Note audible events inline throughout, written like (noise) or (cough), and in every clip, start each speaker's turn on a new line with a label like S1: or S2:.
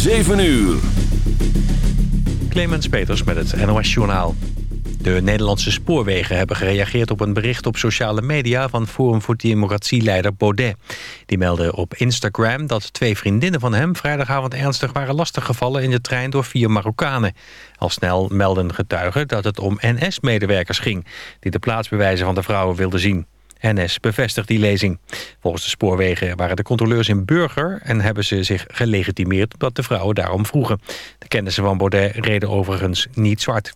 S1: 7 uur.
S2: Clemens Peters met het NOS Journaal. De Nederlandse spoorwegen hebben gereageerd op een bericht op sociale media... van Forum voor Democratie-leider Baudet. Die meldde op Instagram dat twee vriendinnen van hem... vrijdagavond ernstig waren lastiggevallen in de trein door vier Marokkanen. Al snel melden getuigen dat het om NS-medewerkers ging... die de plaatsbewijzen van de vrouwen wilden zien. NS bevestigt die lezing. Volgens de spoorwegen waren de controleurs in Burger... en hebben ze zich gelegitimeerd omdat de vrouwen daarom vroegen. De kennissen van Baudet reden overigens niet zwart.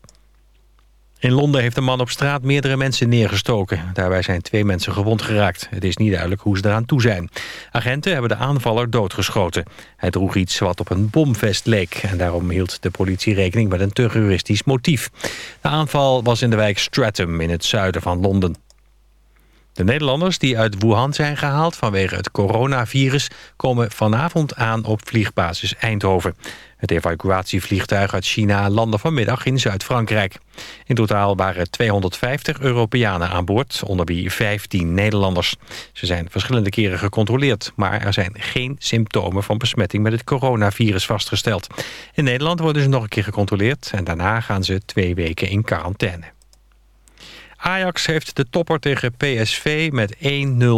S2: In Londen heeft een man op straat meerdere mensen neergestoken. Daarbij zijn twee mensen gewond geraakt. Het is niet duidelijk hoe ze eraan toe zijn. Agenten hebben de aanvaller doodgeschoten. Hij droeg iets wat op een bomvest leek. En daarom hield de politie rekening met een terroristisch motief. De aanval was in de wijk Stratham in het zuiden van Londen. De Nederlanders die uit Wuhan zijn gehaald vanwege het coronavirus... komen vanavond aan op vliegbasis Eindhoven. Het evacuatievliegtuig uit China landde vanmiddag in Zuid-Frankrijk. In totaal waren 250 Europeanen aan boord, onder wie 15 Nederlanders. Ze zijn verschillende keren gecontroleerd... maar er zijn geen symptomen van besmetting met het coronavirus vastgesteld. In Nederland worden ze nog een keer gecontroleerd... en daarna gaan ze twee weken in quarantaine. Ajax heeft de topper tegen PSV met 1-0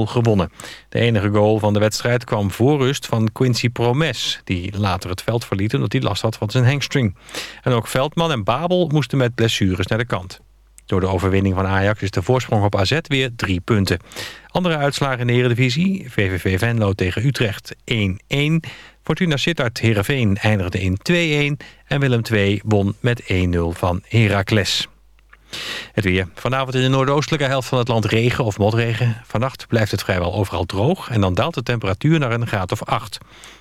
S2: gewonnen. De enige goal van de wedstrijd kwam voor rust van Quincy Promes... die later het veld verliet omdat hij last had van zijn hamstring. En ook Veldman en Babel moesten met blessures naar de kant. Door de overwinning van Ajax is de voorsprong op AZ weer drie punten. Andere uitslagen in de Eredivisie. VVV Venlo tegen Utrecht 1-1. Fortuna Sittard Heerenveen eindigde in 2-1. En Willem II won met 1-0 van Heracles. Het weer. Vanavond in de noordoostelijke helft van het land regen of motregen. Vannacht blijft het vrijwel overal droog en dan daalt de temperatuur naar een graad of 8.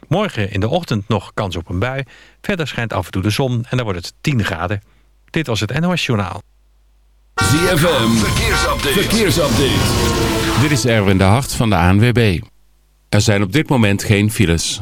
S2: Morgen in de ochtend nog kans op een bui. Verder schijnt af en toe de zon en dan wordt het 10 graden. Dit was het NOS Journaal.
S1: ZFM, verkeersupdate. verkeersupdate.
S3: Dit is Erwin de Hart van de ANWB. Er zijn op dit moment geen files.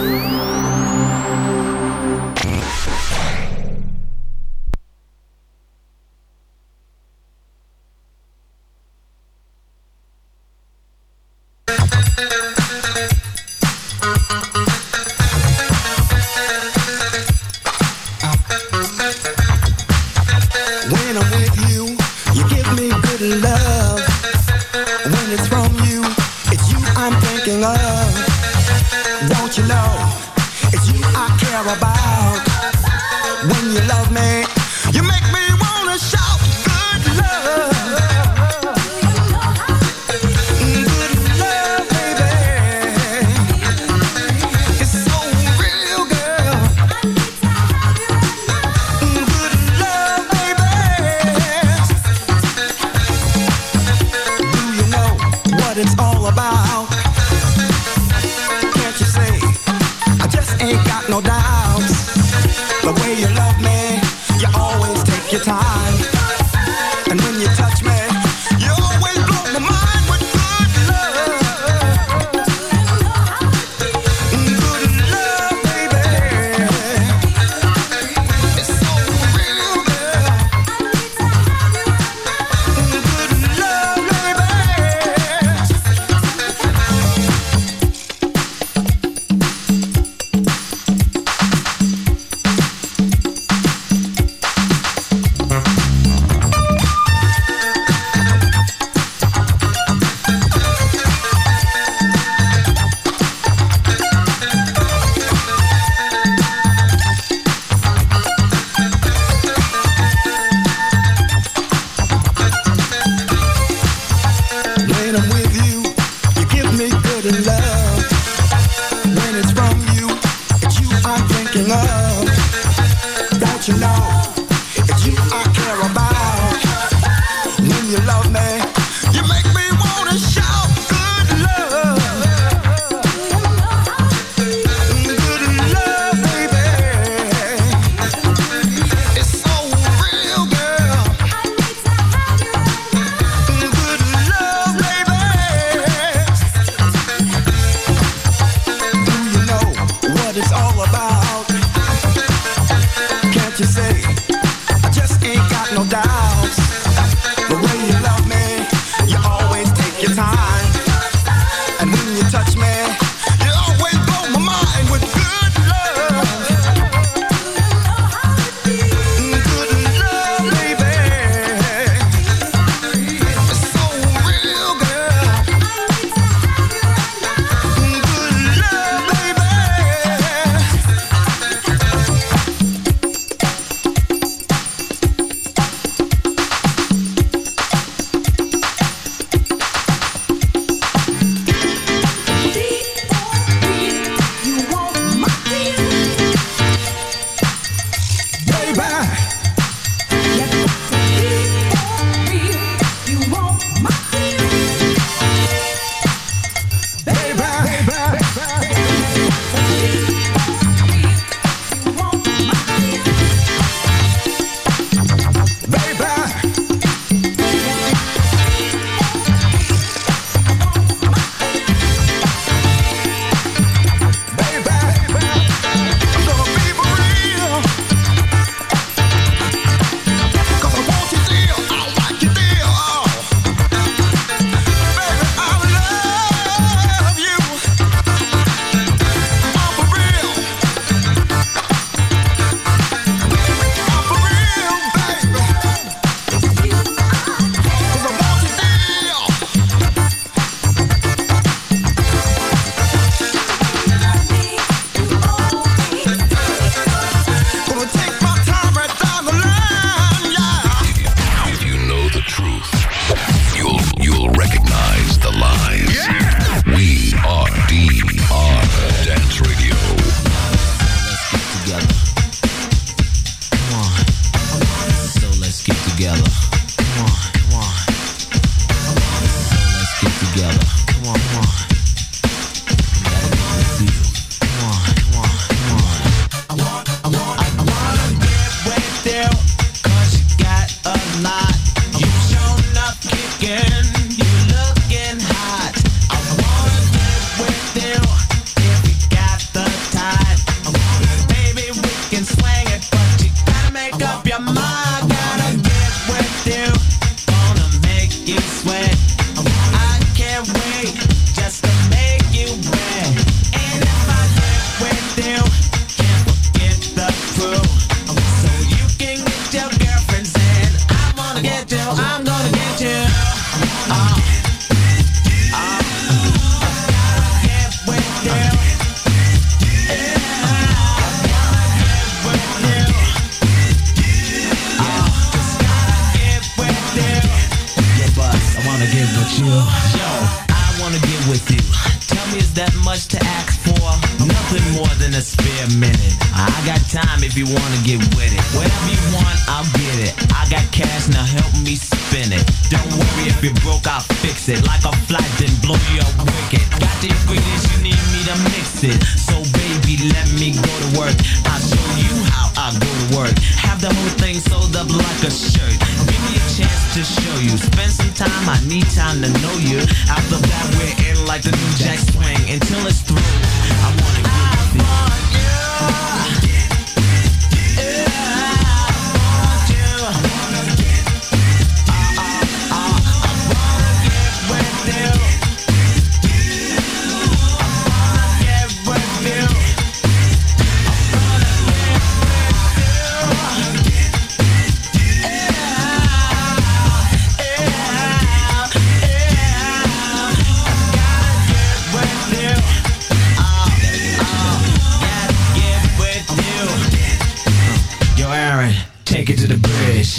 S4: Yo, take it to the bridge.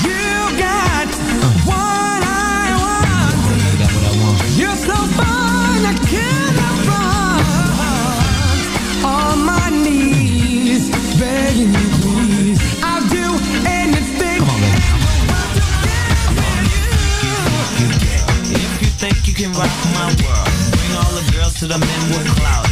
S5: You got uh. what I want.
S4: I got what I want.
S5: You're so fine, I cannot run. On my knees, begging you, please. I'll do anything.
S4: Come on, baby. If you think you can rock my world, bring all the girls to the men with clout, and then we'll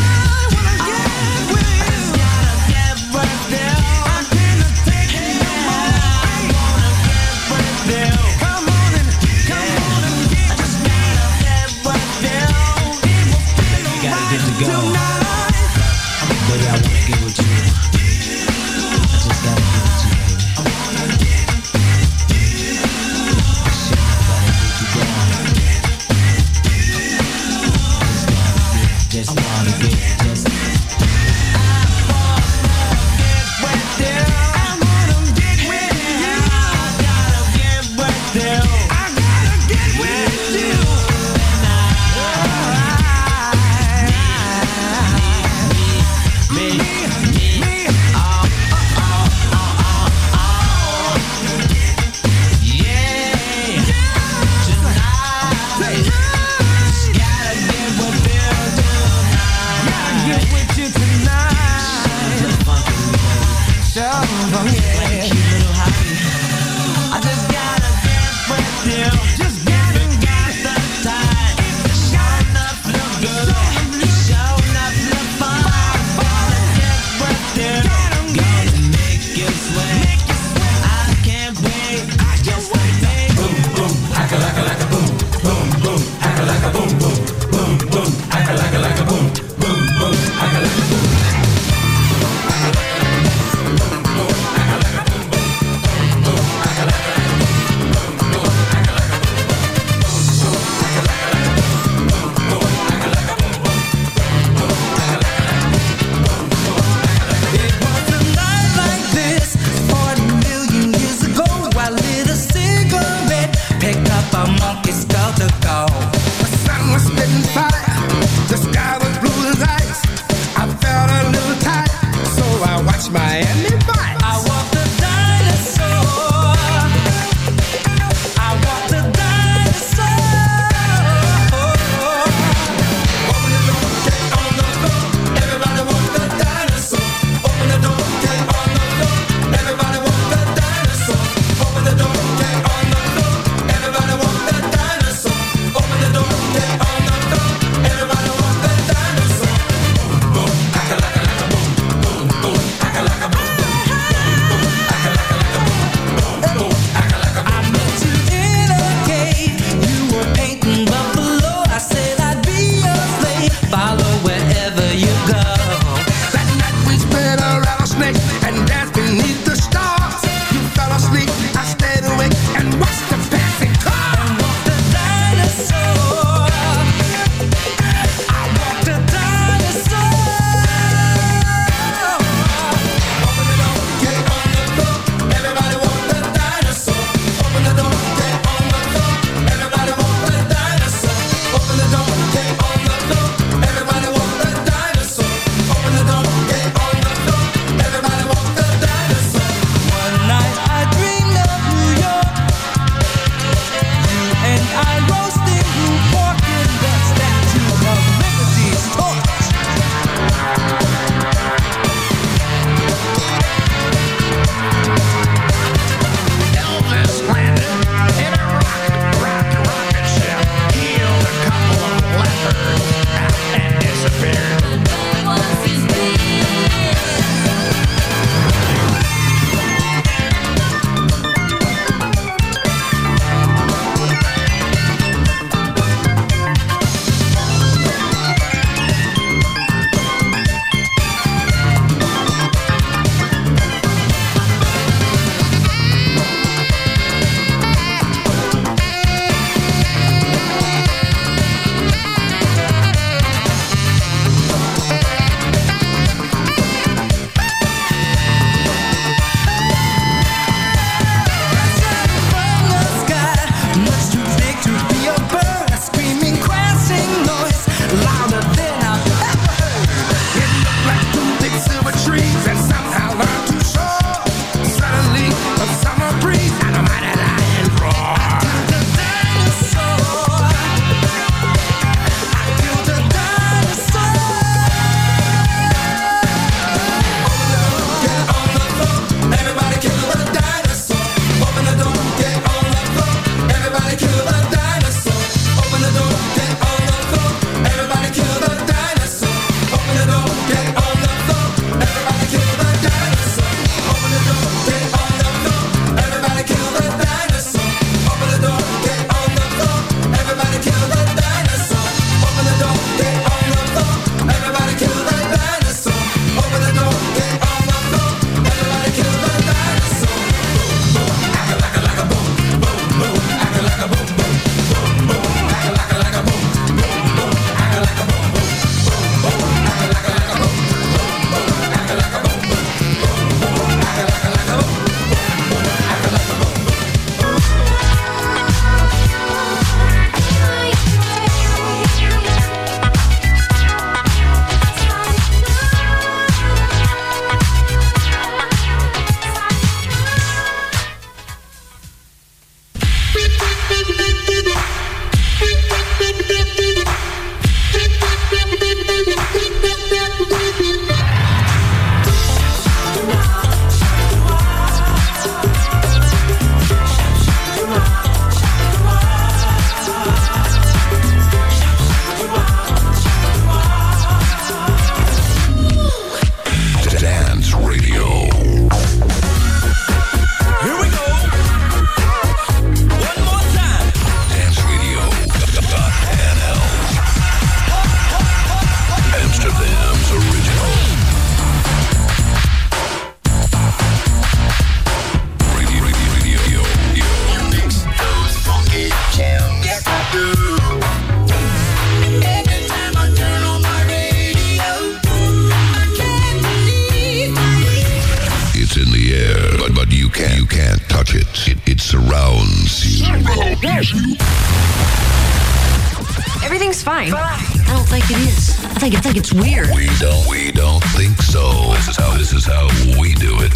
S6: Everything's fine. I don't think it is. I think I think it's weird.
S7: We don't we don't think so. This is how this is how we do it.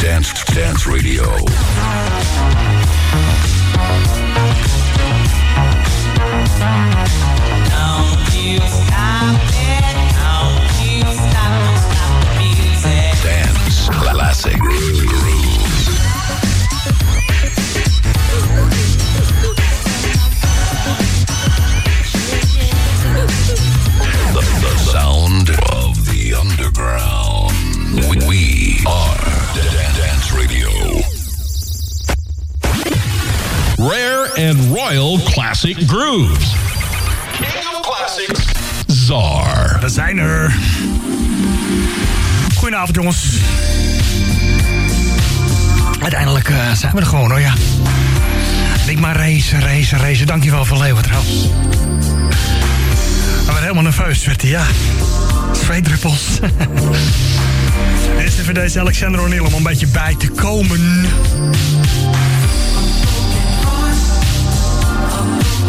S7: Dance Dance Radio. Dance classic groove.
S8: And Royal Classic Grooves. King Classics, Czar.
S9: We zijn er. Goedenavond jongens. Uiteindelijk eh, zijn we er gewoon hoor, ja. Ik maar racen, racen, racen. Dankjewel voor Leeuwen trouwens. Ik ben helemaal nerveus, werd hij, ja. Zweetdruppels. (laughs) Eerst even deze Alexander O'Neill om een beetje bij te komen.
S7: You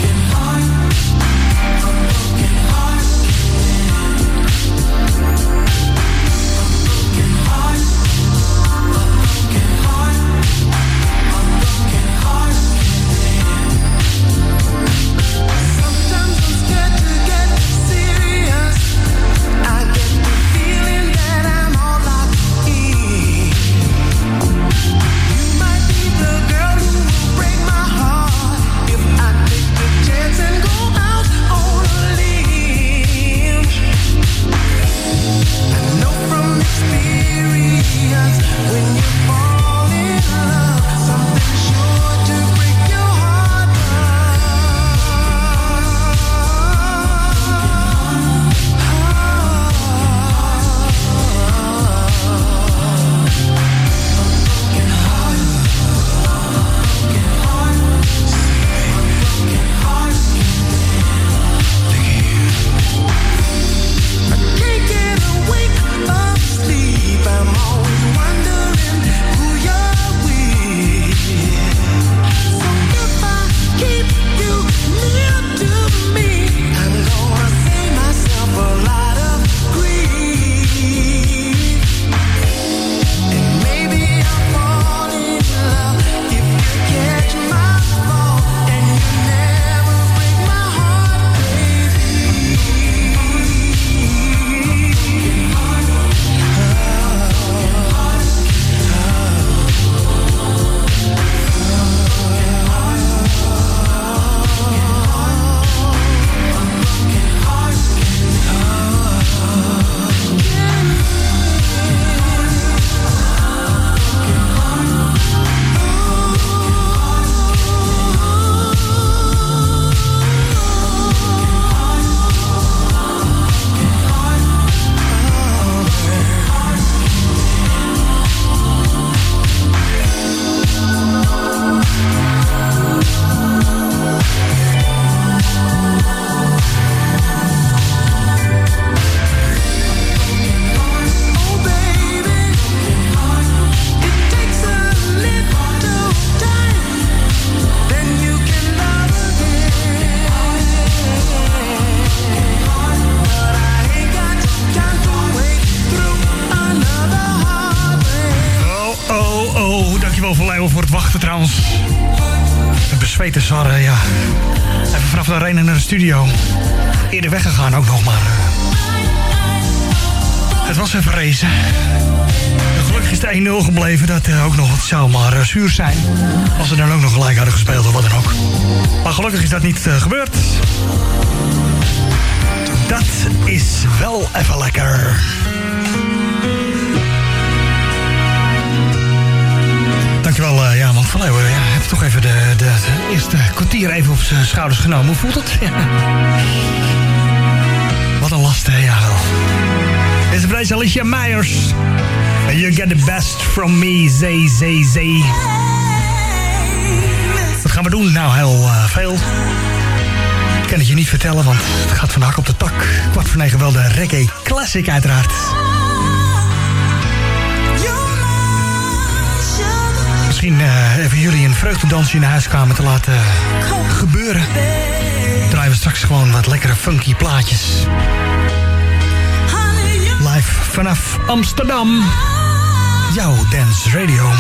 S9: Bezwete Sarre, ja. Even vanaf de arena naar de studio. Eerder weggegaan ook nog maar. eh, Het was even racen. En Gelukkig is de 1-0 gebleven. Dat eh, ook nog wat zou maar eh, zuur zijn. Als ze dan ook nog gelijk hadden gespeeld of wat dan ook. Maar gelukkig is dat niet gebeurd. Dat is wel even lekker. Dankjewel, eh ja, van Leeuwen. Toch even de, de, de eerste kwartier even op zijn schouders genomen. Hoe voelt het? (laughs) Wat een last, hè? Ja, is prijs Alicia Meijers. You get the best from me, zee, zee, zee. Wat gaan we doen? Nou, heel eh, veel. Ik kan het je niet vertellen, want het gaat vandaag op de tak. Kwart voor negen wel de reggae classic uiteraard. Misschien eh, even jullie een vreugdedansje in de huiskamer te laten gebeuren. Draaien we straks gewoon wat lekkere funky plaatjes. Live vanaf Amsterdam. Jouw Dance Radio.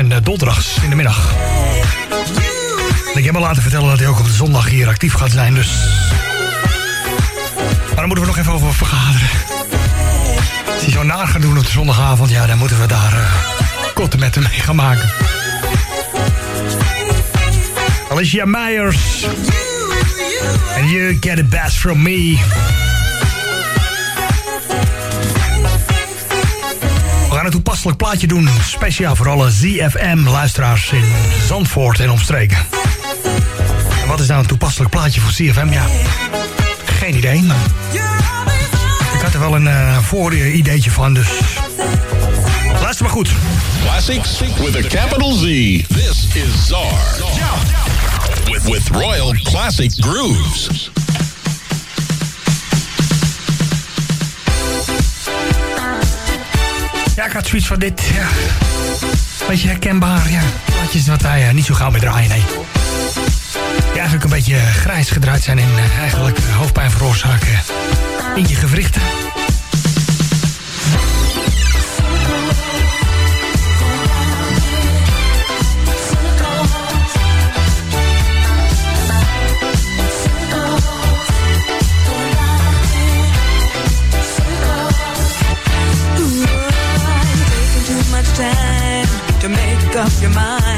S9: En eh, donderdags in de middag. Ik heb me laten vertellen dat hij ook op de zondag hier actief gaat zijn, dus... Maar daar moeten we nog even over vergaderen. Als hij zo naar gaat doen op de zondagavond, ja, dan moeten we daar korte met hem mee gaan maken. Alicia Meijers. And you get the best from me. Gaan een toepasselijk plaatje doen. Speciaal voor alle ZFM-luisteraars in Zandvoort en omstreken. En wat is nou een toepasselijk plaatje voor ZFM? Ja, geen idee. Maar ik had er wel een eh voor-ideetje van, dus... Luister maar goed.
S8: Classics with a capital Z. This is Czar. With, with Royal Classic Grooves.
S9: Had zoiets van dit. Ja. Beetje herkenbaar, ja. Plaatjes wat wij eh, niet zo gauw meer draaien, nee. Die eigenlijk een beetje eh, grijs gedraaid zijn en eh, eigenlijk hoofdpijn veroorzaken in je gewrichten.
S10: Up your mind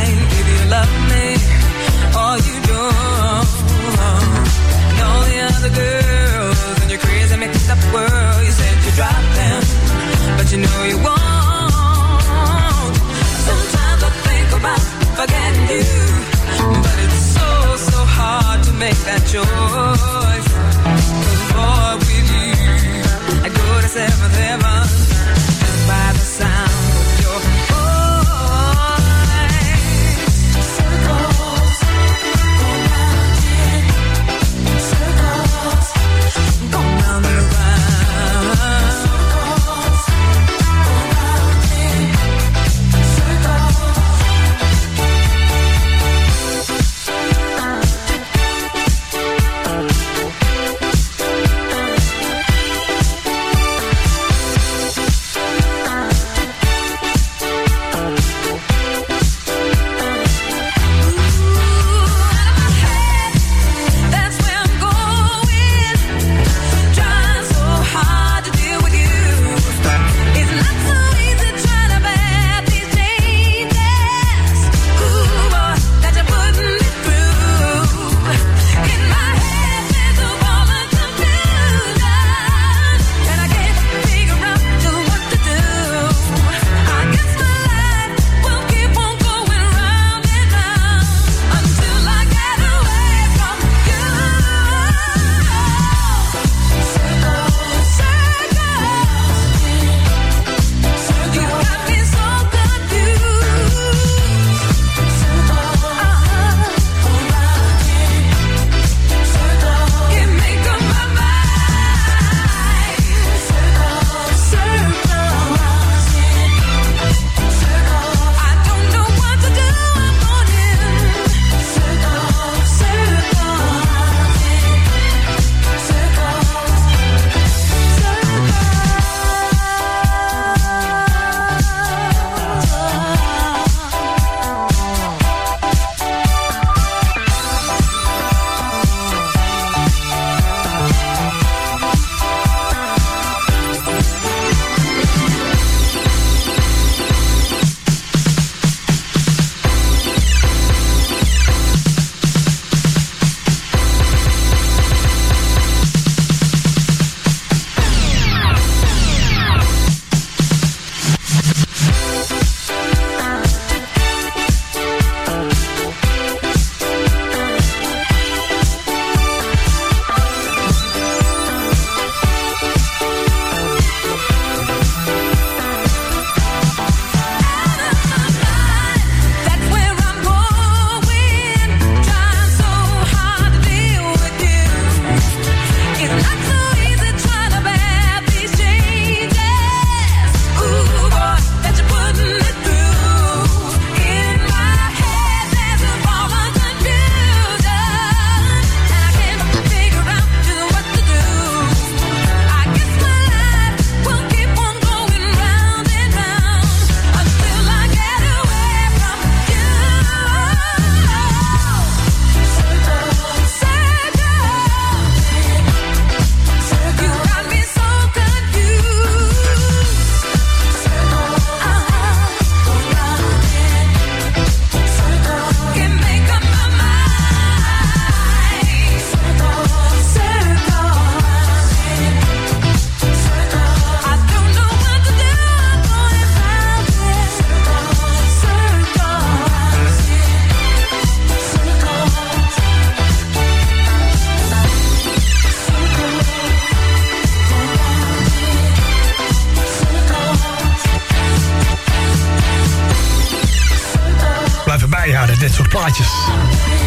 S9: dit soort plaatjes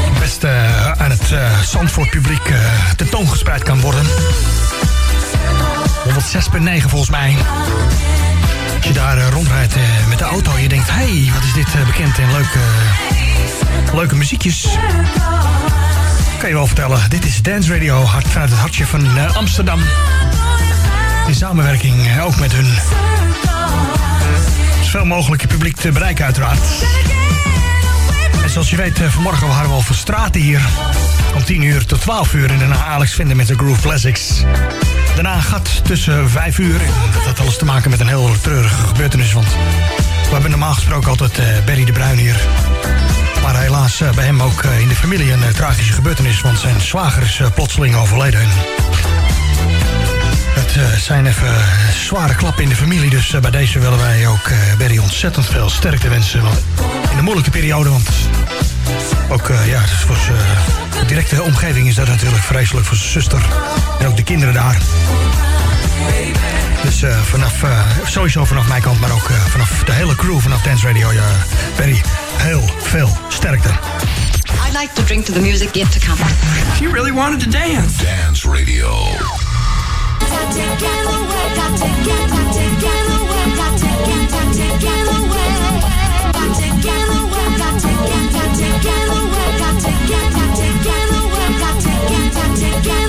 S9: het beste eh, aan het uh, Zandvoort publiek uh, tentoongespreid kan worden. 106.9 volgens mij. Als je daar uh, rondrijdt met de auto je denkt... hé, hey, wat is dit bekend en leuke, leuke muziekjes. Kan je wel vertellen, dit is Dance Radio, hart vanuit het hartje van Amsterdam. In samenwerking ook met hun zoveel mogelijk publiek te bereiken uiteraard. En zoals je weet, vanmorgen hadden we al voor straten hier. Om 10 uur tot 12 uur. En daarna Alex vinden met de Groove Classics. Daarna een gat tussen 5 uur. En dat had alles te maken met een heel treurige gebeurtenis. Want we hebben normaal gesproken altijd uh, Berry de Bruin hier. Maar helaas uh, bij hem ook in de familie een tragische gebeurtenis. Want zijn zwager is plotseling overleden. Het uh, zijn even zware klappen in de familie. Dus bij deze willen wij ook Berry ontzettend veel sterkte wensen. Want in een moeilijke periode, want ook eh, ja, dus voor zijn directe omgeving is dat natuurlijk vreselijk voor zijn zuster en ook de kinderen daar. Dus uh, vanaf, uh, sowieso vanaf mijn kant, maar ook uh, vanaf de hele crew vanaf Dance Radio, ja, Perry, heel veel sterkte.
S6: I'd like to drink to the music yet to come.
S11: She really wanted to dance.
S12: Dance Radio. Got Got to get, got to get away.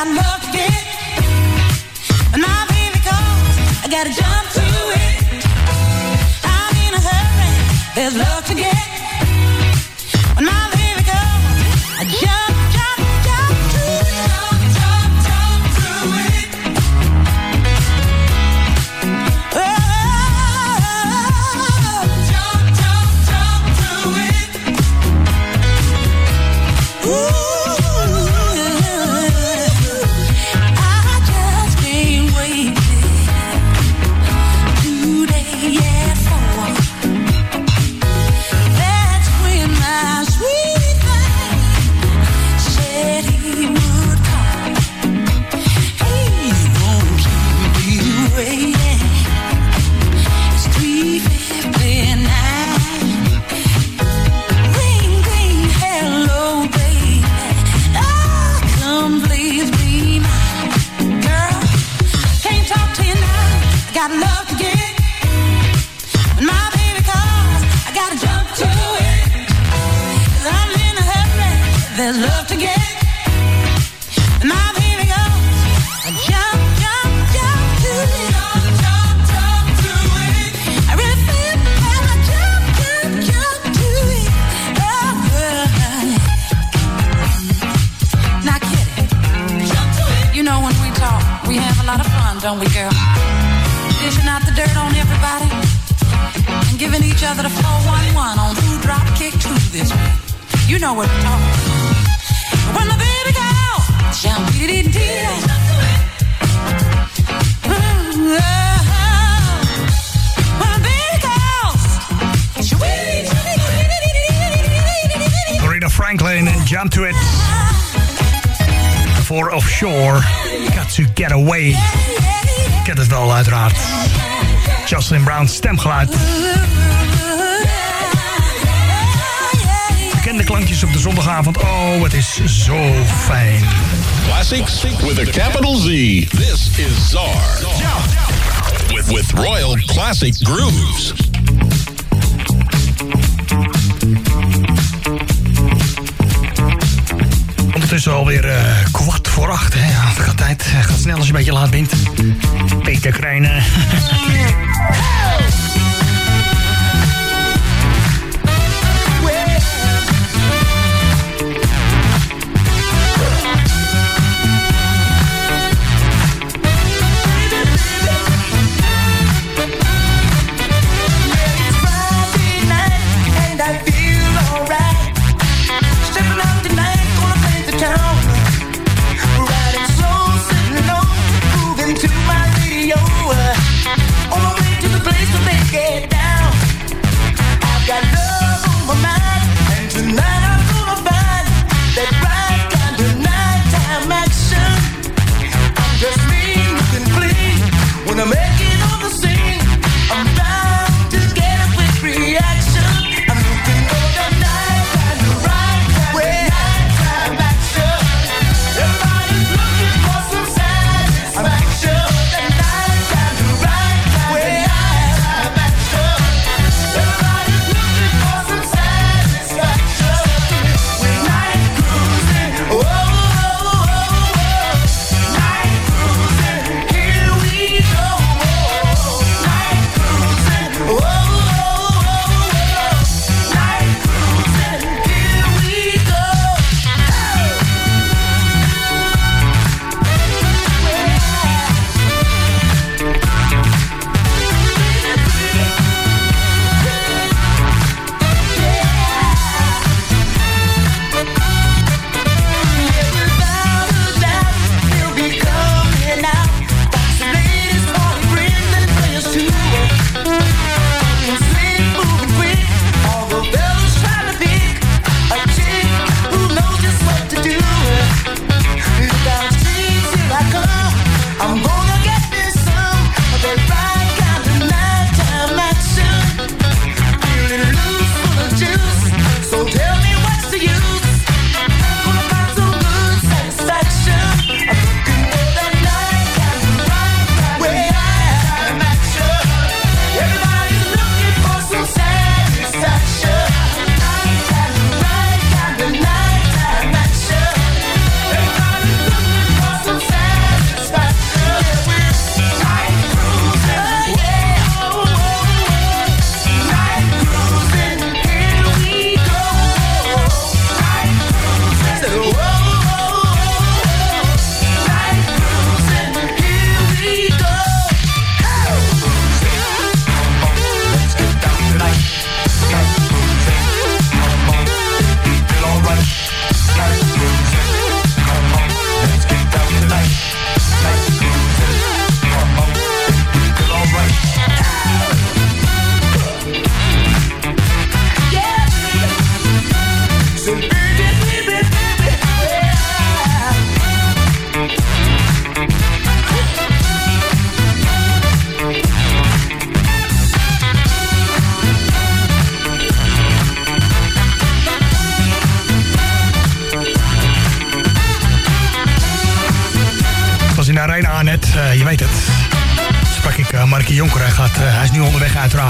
S12: I love it. And I gotta jump to it. I'm in a hurry, there's love. come to it.
S9: For Offshore, Got to Get Away. Kent het wel uiteraard. Jocelyn Brown's stemgeluid. Bekende klankjes op de zondagavond. Oh, het is zo fijn.
S8: Classics with a capital Z. This is Czar. With, with Royal Classic Grooves.
S9: Het is alweer uh, kwart voor acht. Hè. Het gaat tijd, gaat snel als je een beetje laat bent. Peter Kreine. (laughs)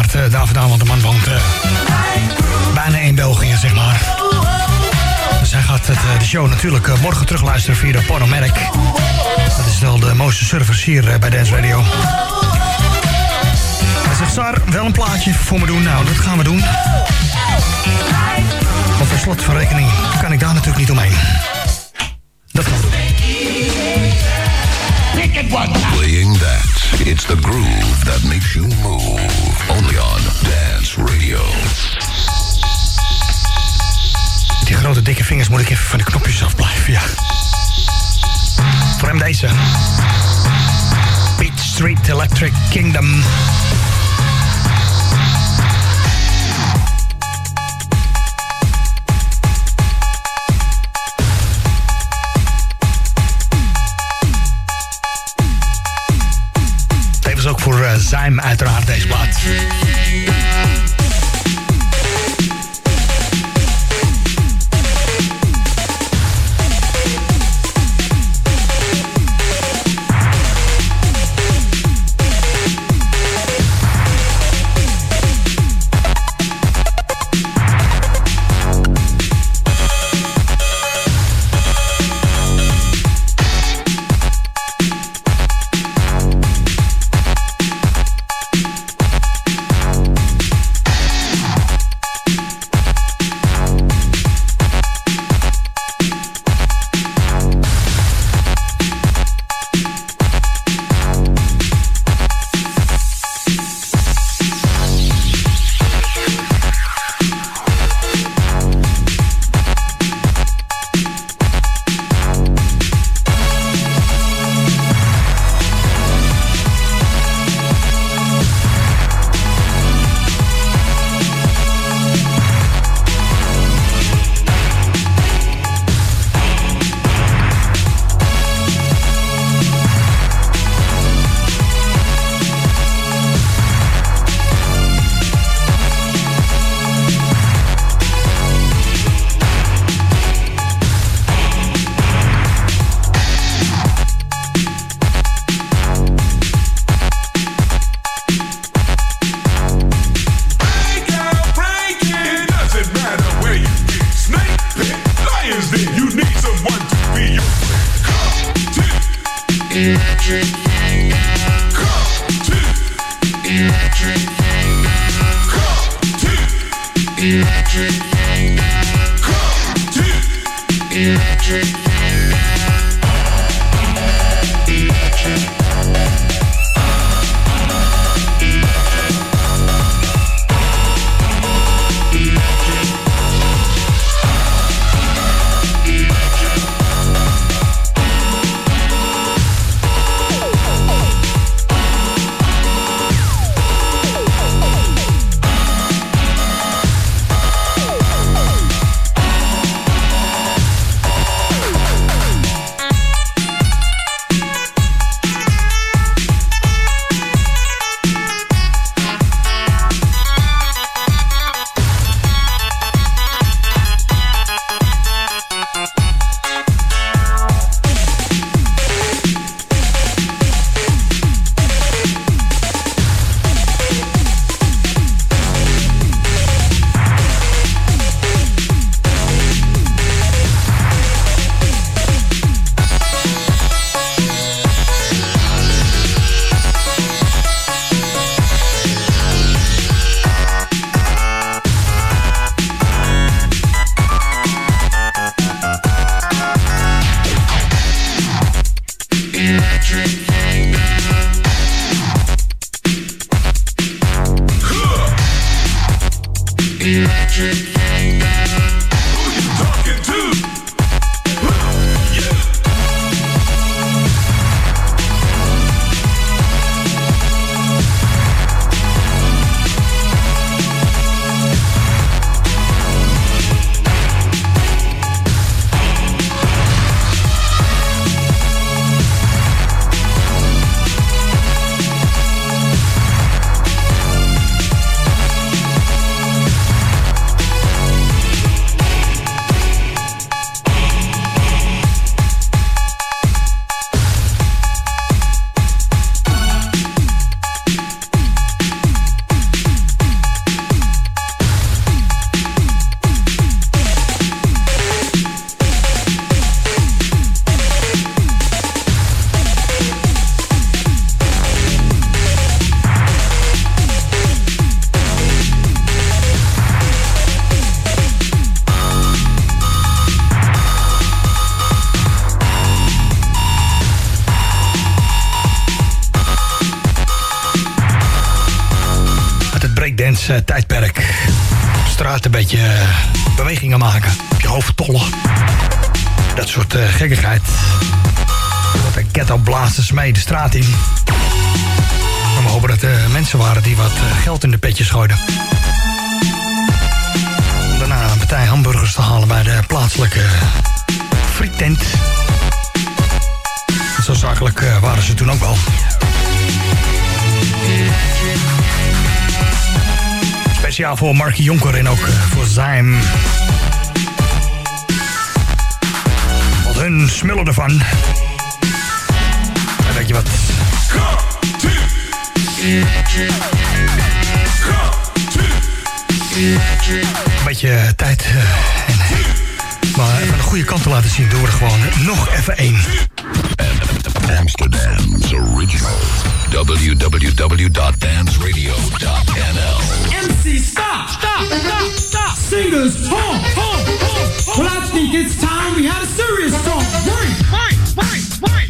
S9: uiteraard. Uh, want de man woont bijna in België, zeg maar. Dus hij gaat het, de show natuurlijk morgen terugluisteren via de Pornomatic. Dat is wel de mooiste service hier bij Dance Radio. Hij zegt, Sar, wel een plaatje voor me doen. Nou, dat gaan we doen. Want per slot van rekening kan ik daar natuurlijk niet omheen. Dat doen.
S8: Playing that. It's the groove that makes you move. Only on Dance Radio.
S9: Die grote dikke vingers moet ik even van de knopjes afblijven, ja. Voor hem deze. Beat Street Electric Kingdom. Ook voor uh, Zijm uiteraard deze plaat. Eh, bewegingen maken. Op je hoofd tollen. Dat soort eh, gekkigheid. Wat een ghetto blazers mee de straat in. We hopen dat er mensen waren die wat geld in de petjes gooiden. Om daarna een partij hamburgers te halen bij de plaatselijke frietent. Zo zakelijk waren ze toen ook wel ja voor Mark Jonker en ook eh, voor zijn wat hun smullen ervan. En weet je wat? Een beetje tijd. Eh, en, eh, maar even de goede kant te laten zien door er gewoon nog even één.
S8: Amsterdam's original. www.danceradio.nl.
S7: MC, stop, stop, stop, stop. Singers, home, home, home. honk. Well, I think it's time we had a serious talk. Right, right, right, right.